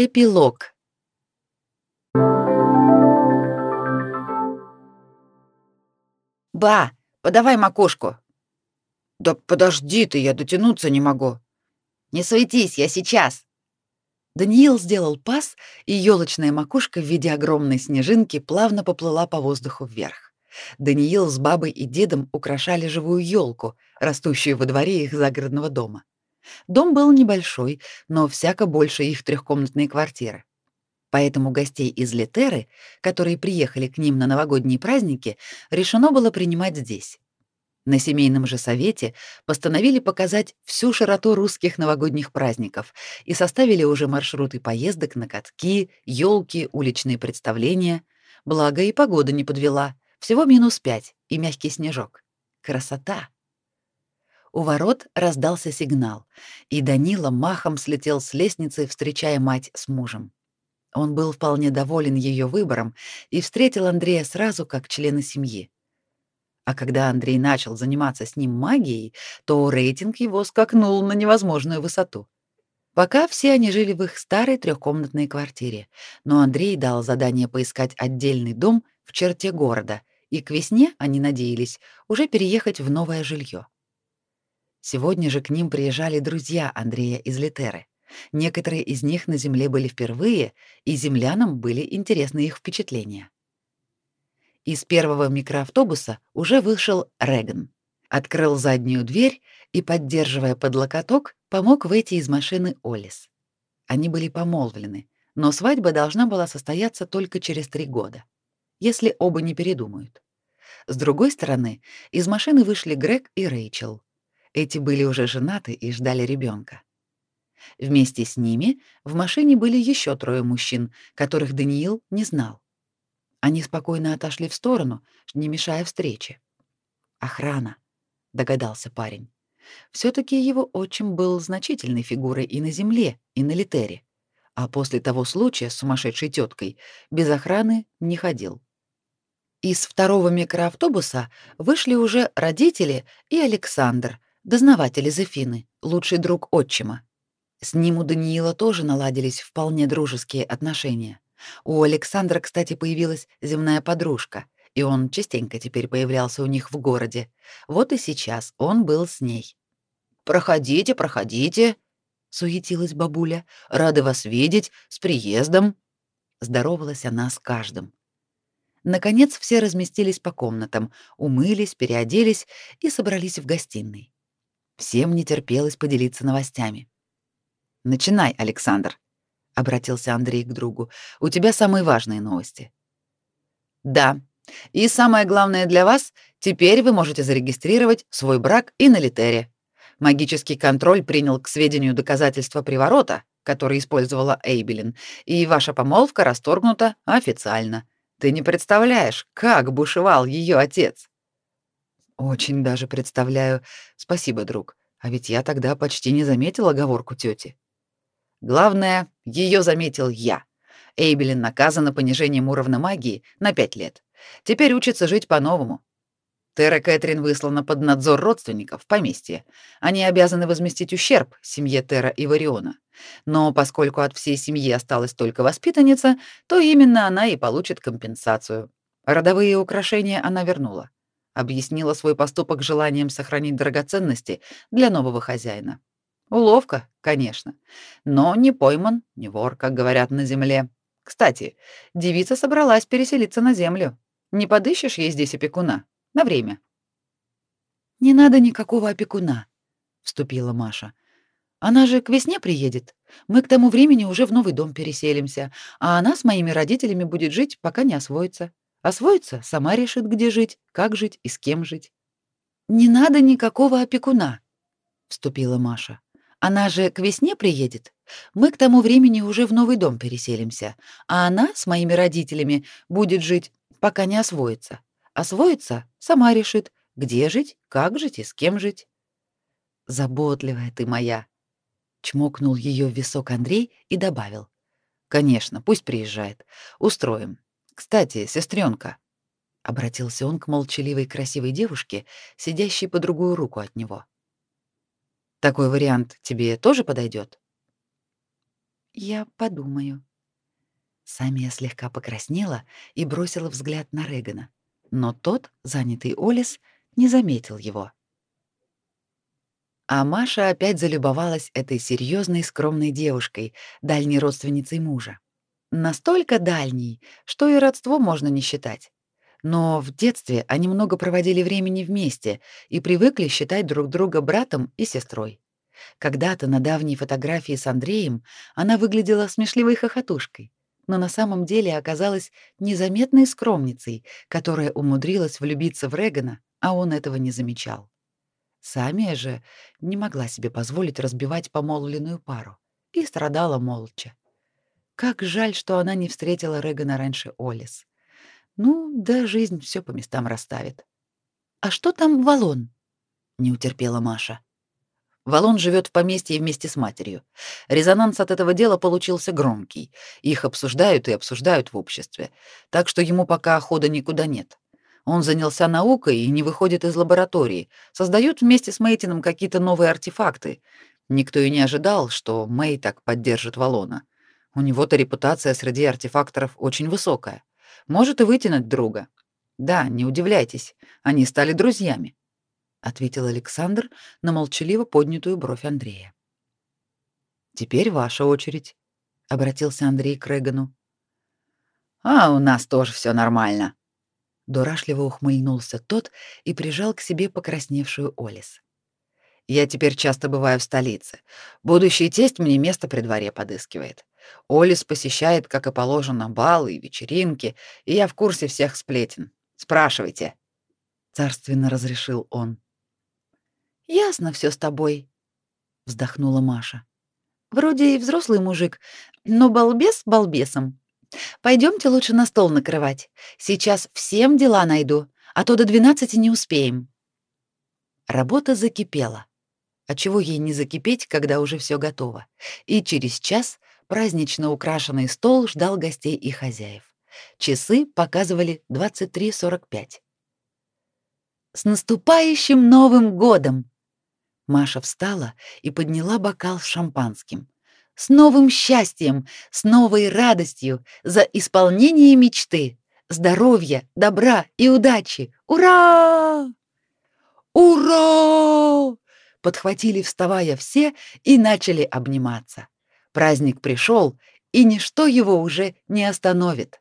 Эпилог. Ба, подавай макушку. Да подожди ты, я дотянуться не могу. Не суетись, я сейчас. Даниил сделал пас, и елочная макушка в виде огромной снежинки плавно поплыла по воздуху вверх. Даниил с бабой и дедом украшали живую елку, растущую во дворе их загородного дома. Дом был небольшой, но всяко больше их трехкомнатной квартиры. Поэтому гостей из Литеры, которые приехали к ним на новогодние праздники, решено было принимать здесь. На семейном же совете постановили показать всю широту русских новогодних праздников и составили уже маршруты поездок на катки, елки, уличные представления. Благо и погода не подвела. Всего минус пять и мягкий снежок. Красота! У ворот раздался сигнал, и Данила махом слетел с лестницы, встречая мать с мужем. Он был вполне доволен ее выбором и встретил Андрея сразу как члена семьи. А когда Андрей начал заниматься с ним магией, то рейтинг его скакнул на невозможную высоту. Пока все они жили в их старой трехкомнатной квартире, но Андрей дал задание поискать отдельный дом в черте города, и к весне они надеялись уже переехать в новое жилье. Сегодня же к ним приезжали друзья Андрея из Литеры. Некоторые из них на земле были впервые, и землянам были интересны их впечатления. Из первого микроавтобуса уже вышел Реган. Открыл заднюю дверь и, поддерживая под локоток, помог выйти из машины Олис. Они были помолвлены, но свадьба должна была состояться только через три года, если оба не передумают. С другой стороны, из машины вышли Грег и Рэйчел. Эти были уже женаты и ждали ребенка. Вместе с ними в машине были еще трое мужчин, которых Даниил не знал. Они спокойно отошли в сторону, не мешая встрече. Охрана, догадался парень. все таки его отчим был значительной фигурой и на земле, и на Литере. А после того случая с сумасшедшей теткой без охраны не ходил. Из второго микроавтобуса вышли уже родители и Александр, дознаватель из Эфины, лучший друг отчима. С ним у Даниила тоже наладились вполне дружеские отношения. У Александра, кстати, появилась земная подружка, и он частенько теперь появлялся у них в городе. Вот и сейчас он был с ней. «Проходите, проходите», — суетилась бабуля. «Рады вас видеть, с приездом». Здоровалась она с каждым. Наконец все разместились по комнатам, умылись, переоделись и собрались в гостиной. Всем не терпелось поделиться новостями. «Начинай, Александр», обратился Андрей к другу. У тебя самые важные новости. Да. И самое главное для вас, теперь вы можете зарегистрировать свой брак и на Литере. Магический контроль принял к сведению доказательства приворота, который использовала Эйбелин, и ваша помолвка расторгнута официально. Ты не представляешь, как бушевал ее отец. Очень даже представляю. Спасибо, друг. А ведь я тогда почти не заметил оговорку тети. Главное, ее заметил я. Эйбелин наказана понижением уровня магии на пять лет. Теперь учится жить по-новому. Тера Кэтрин выслана под надзор родственников в поместье. Они обязаны возместить ущерб семье Тера и Вариона. Но поскольку от всей семьи осталась только воспитанница, то именно она и получит компенсацию. Родовые украшения она вернула. Объяснила свой поступок желанием сохранить драгоценности для нового хозяина. Уловка, конечно, но не пойман, не вор, как говорят на земле. Кстати, девица собралась переселиться на землю. Не подыщешь ей здесь опекуна? На время. Не надо никакого опекуна, вступила Маша. Она же к весне приедет. Мы к тому времени уже в новый дом переселимся, а она с моими родителями будет жить, пока не освоится. Освоится, сама решит, где жить, как жить и с кем жить. Не надо никакого опекуна, вступила Маша. Она же к весне приедет. Мы к тому времени уже в новый дом переселимся, а она с моими родителями будет жить, пока не освоится. Освоится, сама решит, где жить, как жить и с кем жить. Заботливая ты моя, чмокнул ее в висок Андрей и добавил: Конечно, пусть приезжает. Устроим. Кстати, сестренка, обратился он к молчаливой красивой девушке, сидящей по другую руку от него. Такой вариант тебе тоже подойдет? Я подумаю. Самия слегка покраснела и бросила взгляд на Регана, но тот, занятый Олис, не заметил его. А Маша опять залюбовалась этой серьезной, скромной девушкой, дальней родственницей мужа. Настолько дальней, что и родство можно не считать. Но в детстве они много проводили времени вместе и привыкли считать друг друга братом и сестрой. Когда-то на давней фотографии с Андреем она выглядела смешливой хохотушкой, но на самом деле оказалась незаметной скромницей, которая умудрилась влюбиться в Регана, а он этого не замечал. Самия же не могла себе позволить разбивать помолвленную пару и страдала молча. Как жаль, что она не встретила Регана раньше Олис. Ну, да жизнь все по местам расставит. А что там Валон? не утерпела Маша. Валон живет в поместье вместе с матерью. Резонанс от этого дела получился громкий. Их обсуждают и обсуждают в обществе. Так что ему пока хода никуда нет. Он занялся наукой и не выходит из лаборатории, создает вместе с Мейтином какие-то новые артефакты. Никто и не ожидал, что Мэй так поддержит Валона. У него-то репутация среди артефакторов очень высокая. Может и вытянуть друга. Да, не удивляйтесь, они стали друзьями, ответил Александр на молчаливо поднятую бровь Андрея. Теперь ваша очередь, обратился Андрей к Регану. А у нас тоже все нормально, Дурашливо ухмыльнулся тот и прижал к себе покрасневшую Олис. Я теперь часто бываю в столице. Будущий тесть мне место при дворе подыскивает. Олис посещает, как и положено, балы и вечеринки, и я в курсе всех сплетен. Спрашивайте. Царственно разрешил он. Ясно все с тобой, вздохнула Маша. Вроде и взрослый мужик, но балбес балбесом. Пойдемте лучше на стол накрывать. Сейчас всем дела найду, а то до двенадцати не успеем. Работа закипела. А чего ей не закипеть, когда уже все готово? И через час празднично украшенный стол ждал гостей и хозяев. Часы показывали 23:45. С наступающим Новым годом! Маша встала и подняла бокал с шампанским с новым счастьем, с новой радостью за исполнение мечты, здоровья, добра и удачи. Ура! Ура! Подхватили, вставая все, и начали обниматься. Праздник пришел, и ничто его уже не остановит.